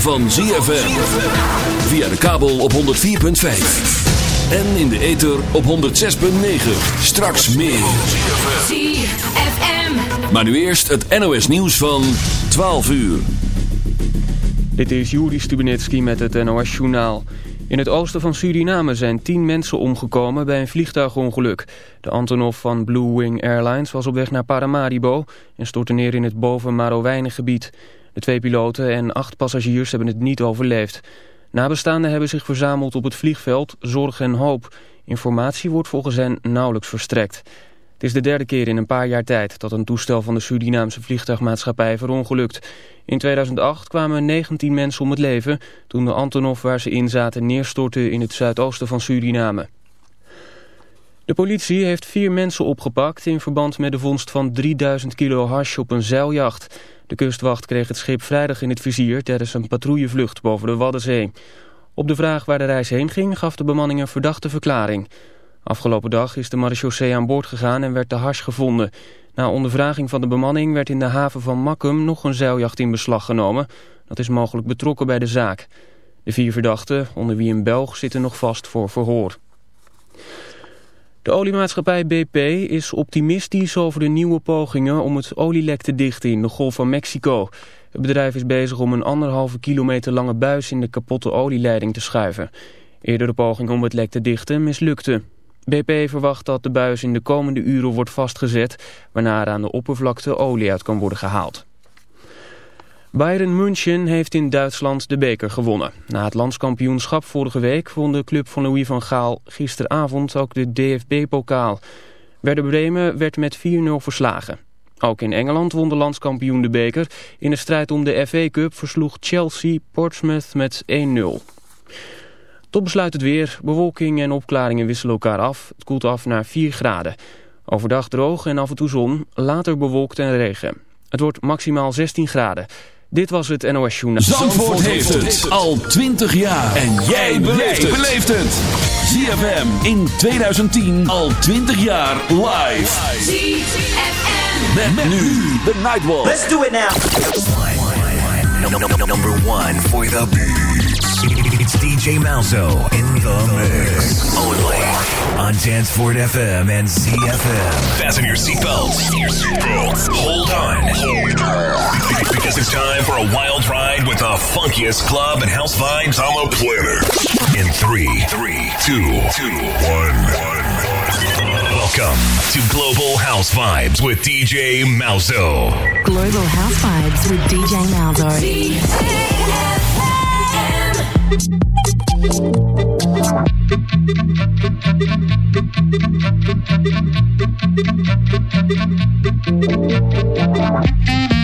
van ZFM. Via de kabel op 104.5. En in de ether op 106.9. Straks meer. ZFM. Maar nu eerst het NOS nieuws van 12 uur. Dit is Juri Stubenitski met het NOS-journaal. In het oosten van Suriname zijn tien mensen omgekomen bij een vliegtuigongeluk. De Antonov van Blue Wing Airlines was op weg naar Paramaribo... en stortte neer in het boven Marowijnengebied. De twee piloten en acht passagiers hebben het niet overleefd. Nabestaanden hebben zich verzameld op het vliegveld Zorg en Hoop. Informatie wordt volgens hen nauwelijks verstrekt. Het is de derde keer in een paar jaar tijd dat een toestel van de Surinaamse vliegtuigmaatschappij verongelukt. In 2008 kwamen 19 mensen om het leven toen de Antonov waar ze in zaten neerstortte in het zuidoosten van Suriname. De politie heeft vier mensen opgepakt in verband met de vondst van 3000 kilo hash op een zeiljacht. De kustwacht kreeg het schip vrijdag in het vizier tijdens een patrouillevlucht boven de Waddenzee. Op de vraag waar de reis heen ging gaf de bemanning een verdachte verklaring. Afgelopen dag is de marechaussee aan boord gegaan en werd de hash gevonden. Na ondervraging van de bemanning werd in de haven van Makkum nog een zeiljacht in beslag genomen. Dat is mogelijk betrokken bij de zaak. De vier verdachten, onder wie een Belg, zitten nog vast voor verhoor. De oliemaatschappij BP is optimistisch over de nieuwe pogingen om het olielek te dichten in de Golf van Mexico. Het bedrijf is bezig om een anderhalve kilometer lange buis in de kapotte olieleiding te schuiven. Eerdere poging om het lek te dichten mislukte. BP verwacht dat de buis in de komende uren wordt vastgezet... waarna er aan de oppervlakte olie uit kan worden gehaald. Bayern München heeft in Duitsland de beker gewonnen. Na het landskampioenschap vorige week won de club van Louis van Gaal gisteravond ook de DFB-pokaal. Werder Bremen werd met 4-0 verslagen. Ook in Engeland won de landskampioen de beker. In de strijd om de FA Cup versloeg Chelsea Portsmouth met 1-0. Tot besluit het weer. Bewolking en opklaringen wisselen elkaar af. Het koelt af naar 4 graden. Overdag droog en af en toe zon. Later bewolkt en regen. Het wordt maximaal 16 graden. Dit was het NOS Journaal. Zandvoort heeft het al 20 jaar. En jij beleeft het. ZFM in 2010 al 20 jaar live. ZFM. Met, nu de Nightwalk. Let's do it now. Number one for the DJ Malzo in the mix. Only on Danceport FM and ZFM. Fasten your seatbelts. Hold on. Because it's time for a wild ride with the funkiest club and house vibes on the planet. In three, three, two, two, one, one. Welcome to Global House Vibes with DJ Malzo. Global House Vibes with DJ Malzo. Thank you.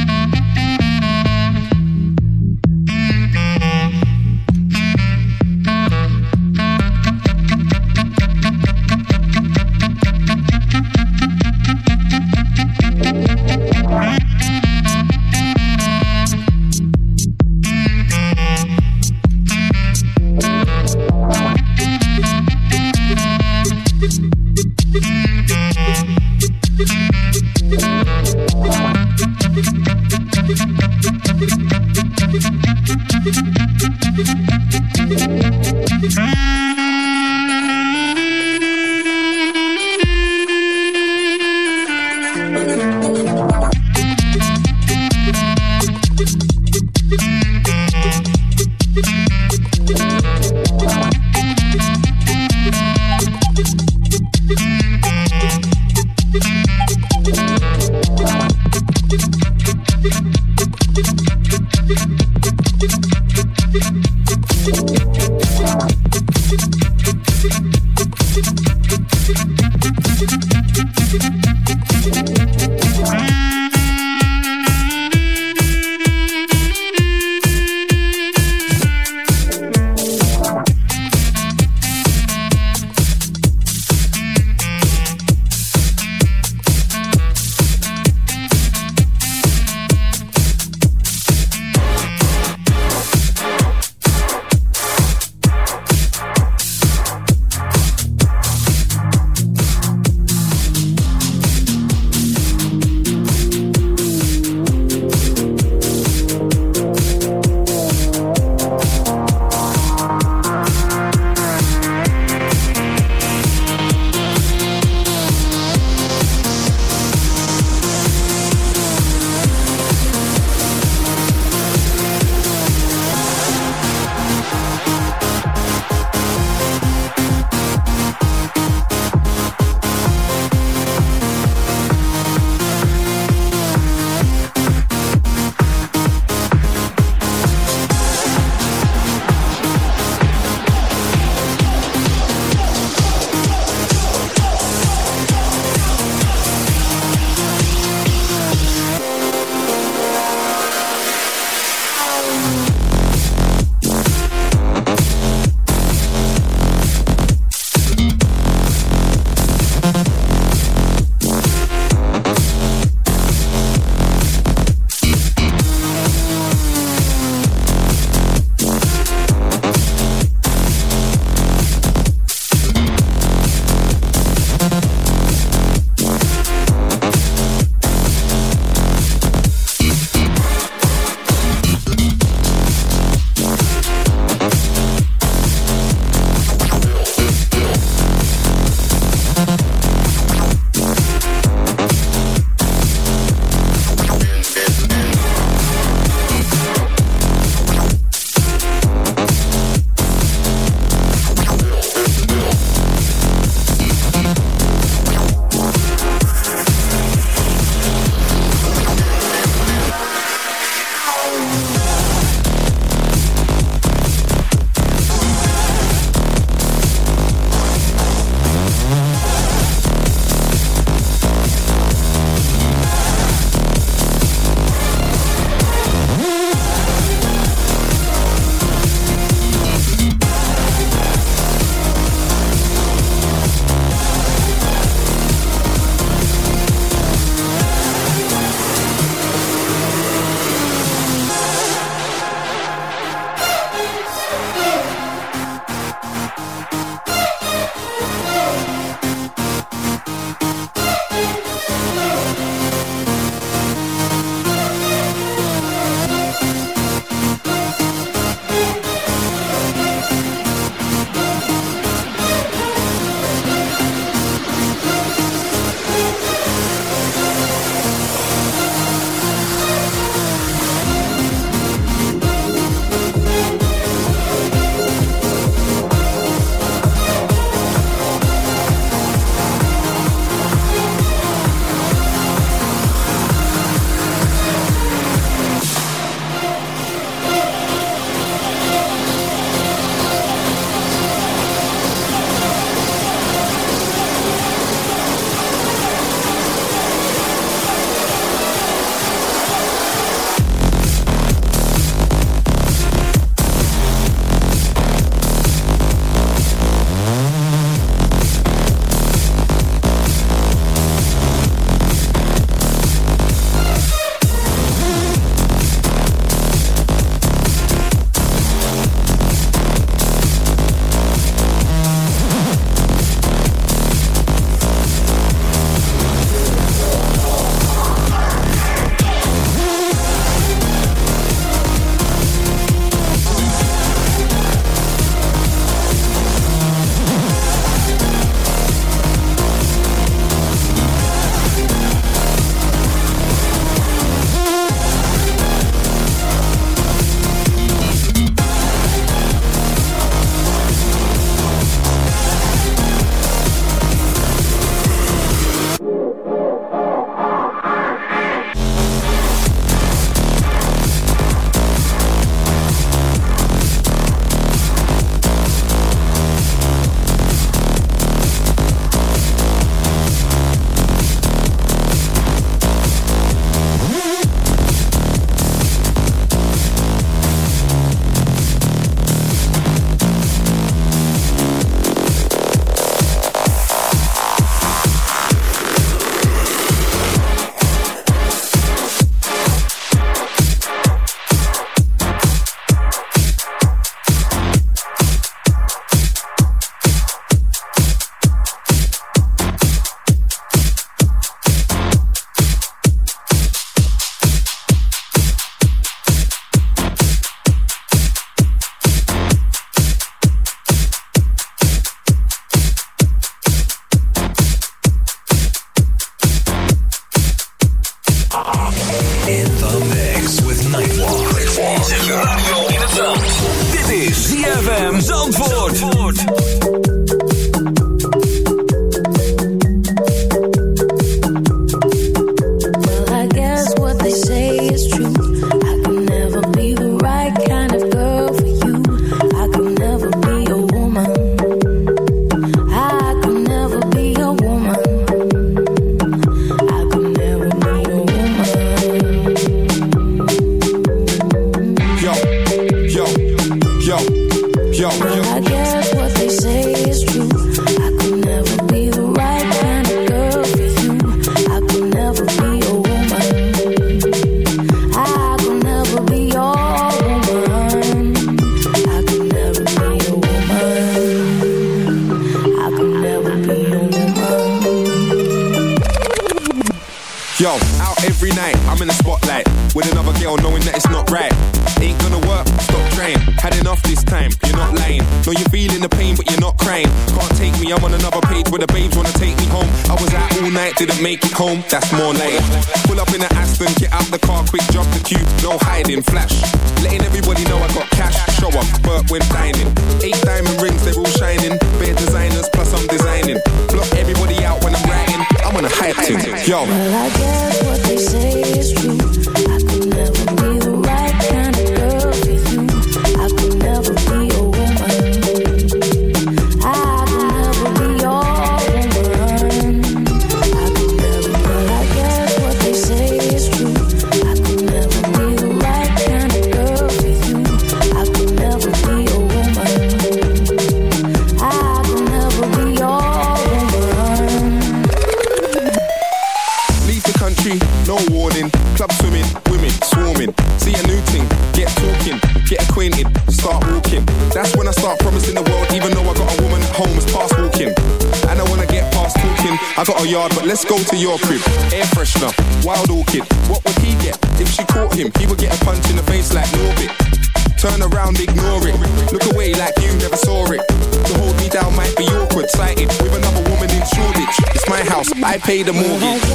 Pay the I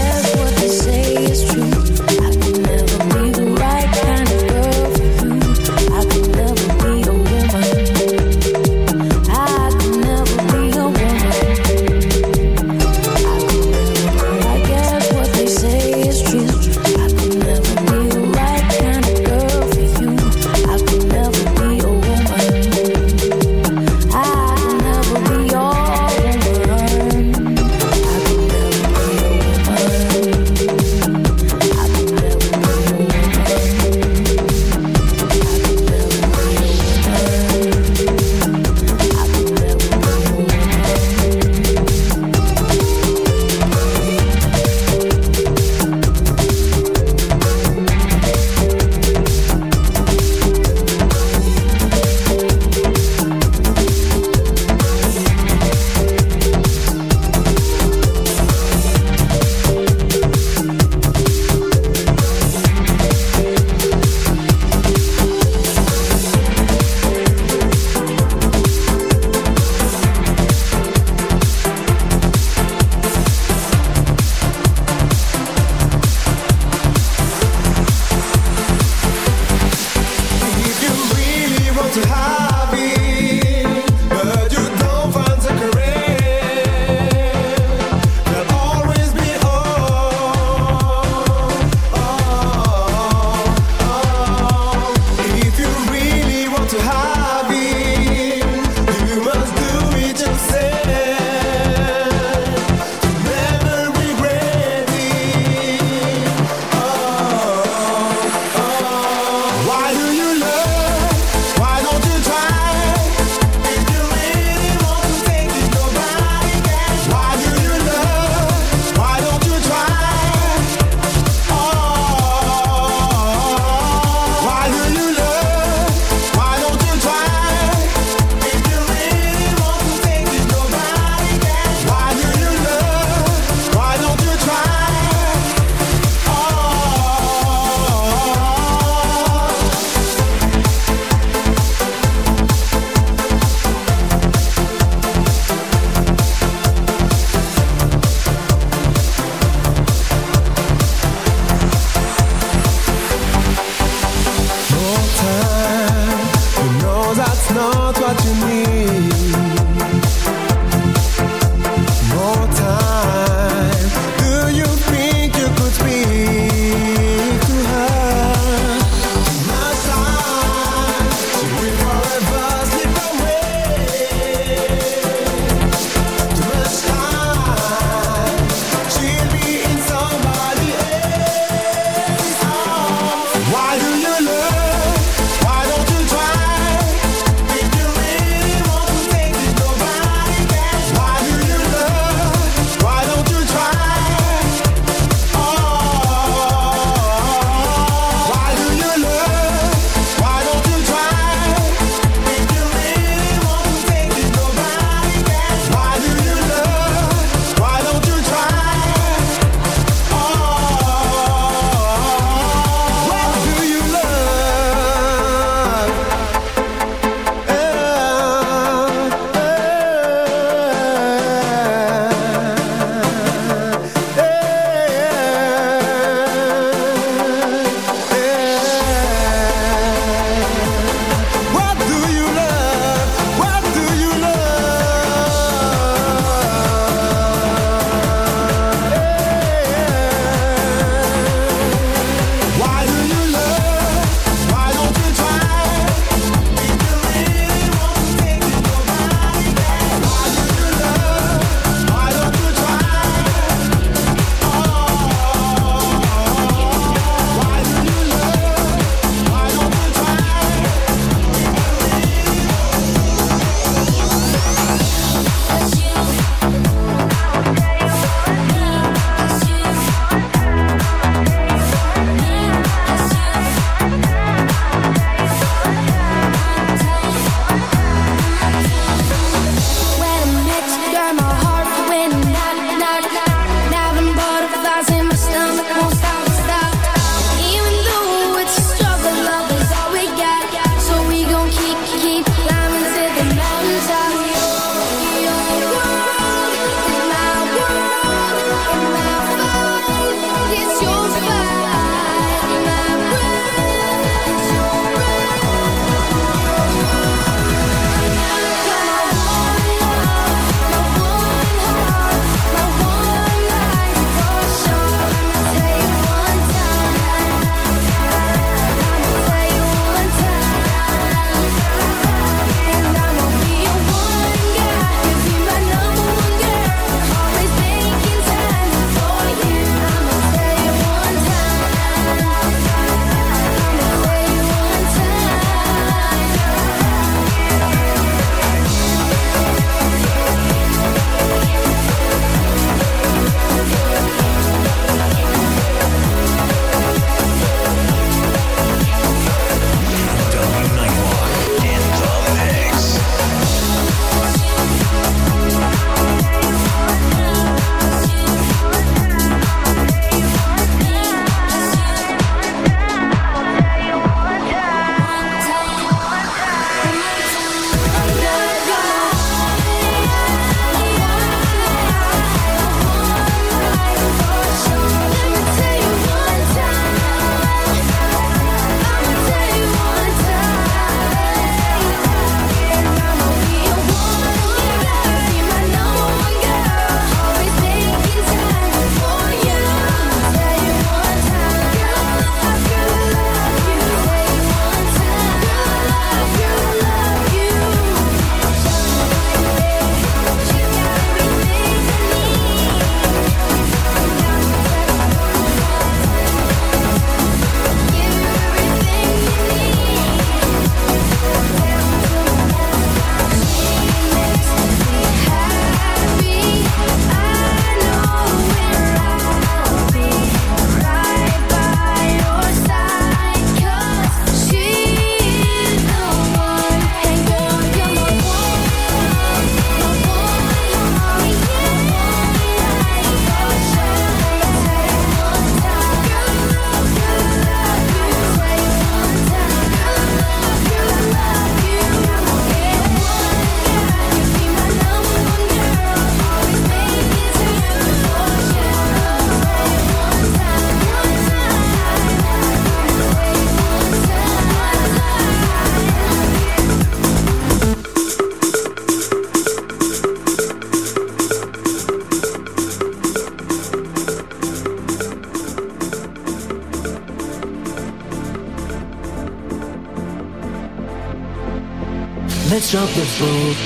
Drop the boat,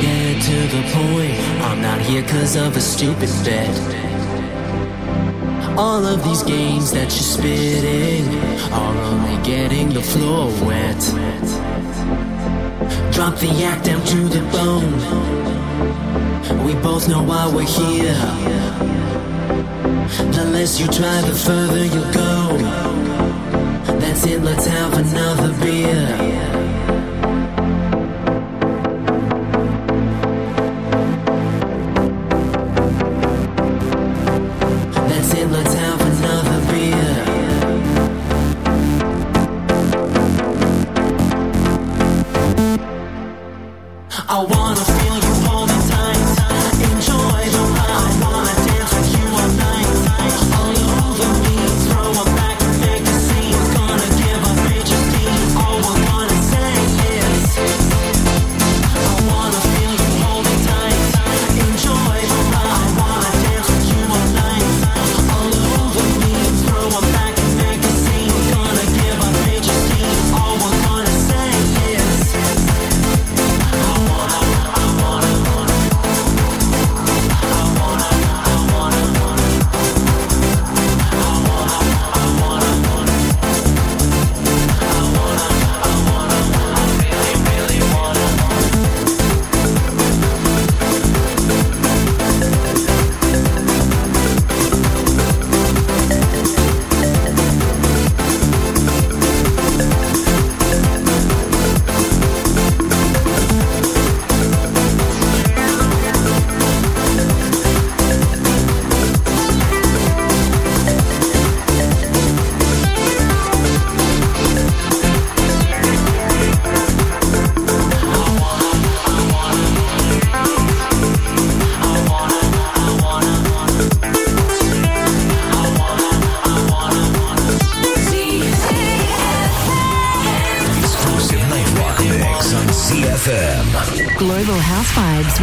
get to the point. I'm not here cause of a stupid bet. All of these games that you're spitting are only getting the floor wet. Drop the act down to the bone. We both know why we're here. The less you try, the further you go. That's it, let's have another beer.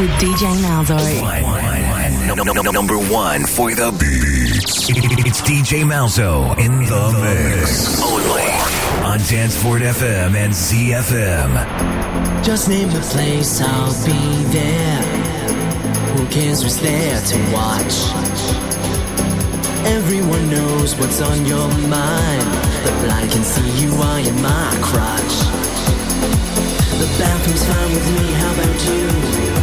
With DJ Malzo. No, no, no, no, number one for the beats. It's DJ Malzo in the mix. Only on Danceport FM and ZFM. Just name the place, I'll be there. Who cares who's there to watch? Everyone knows what's on your mind. The blind can see you are in my crotch. The bathroom's fine with me, how about you?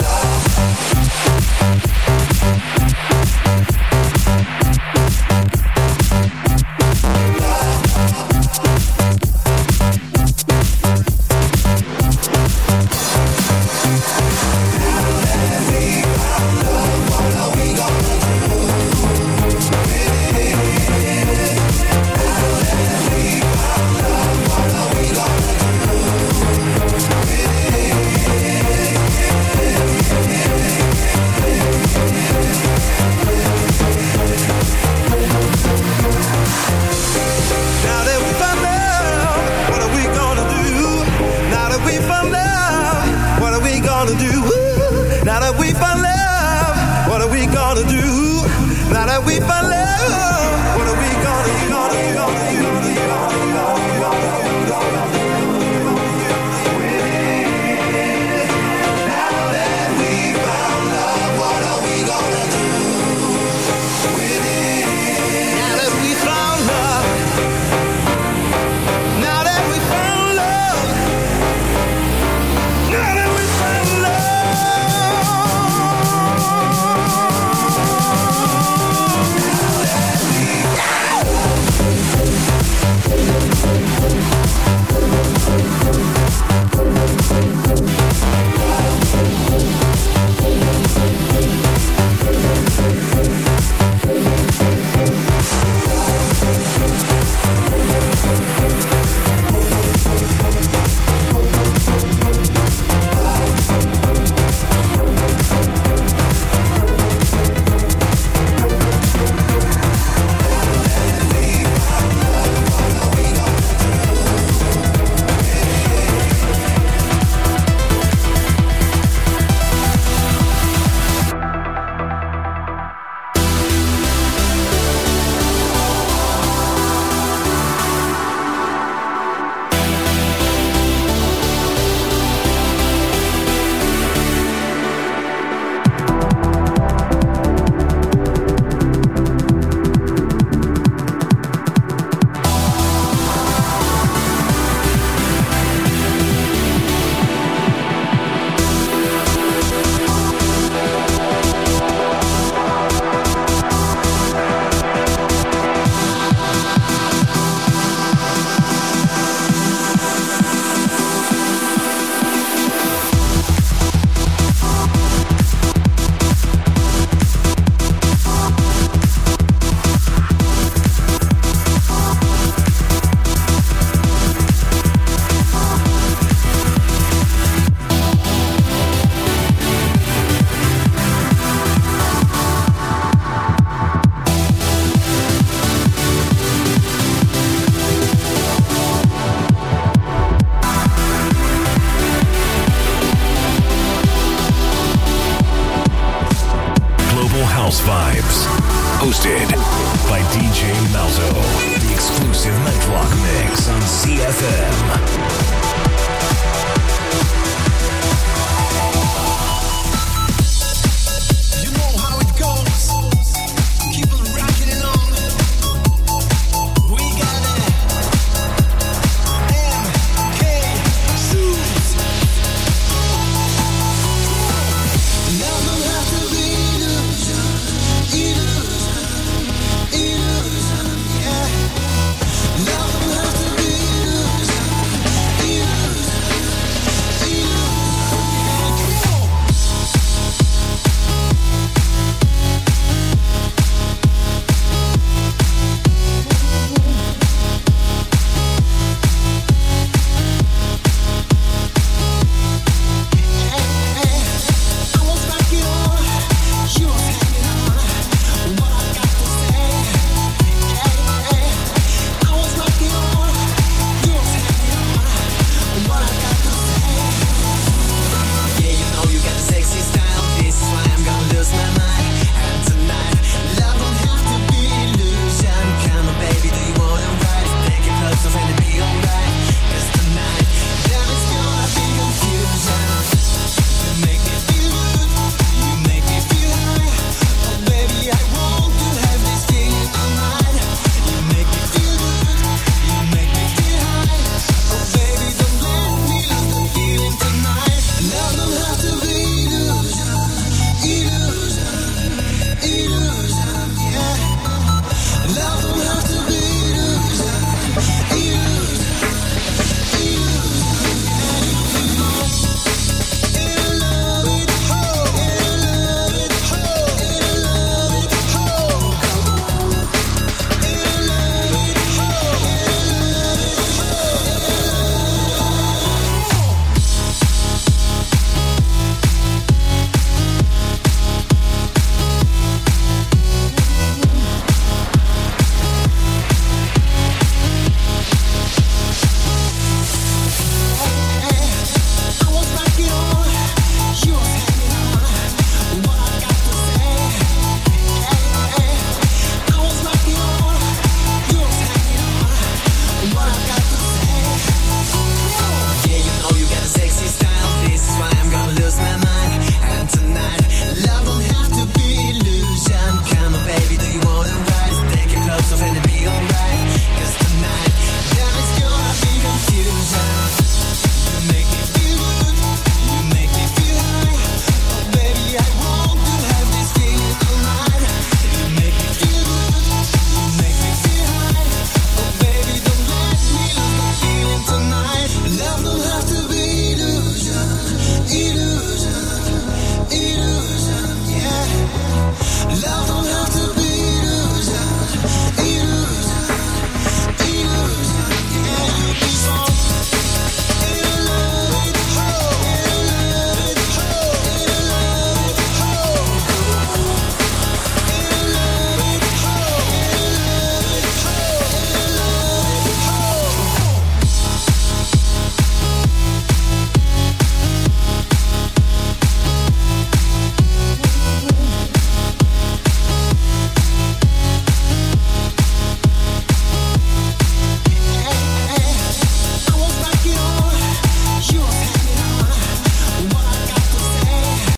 Love.